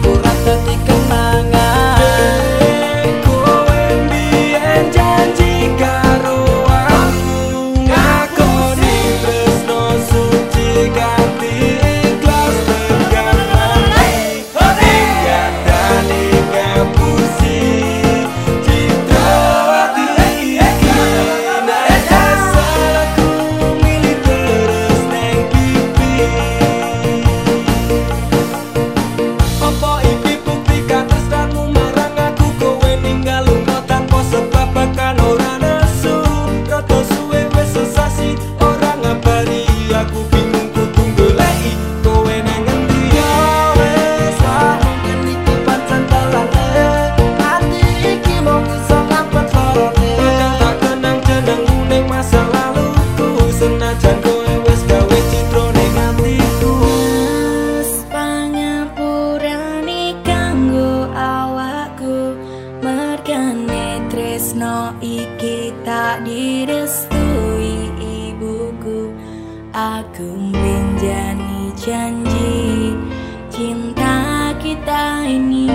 por mergane tresno iki tak direstui ibuku. Aku menjani janji cinta kita ini.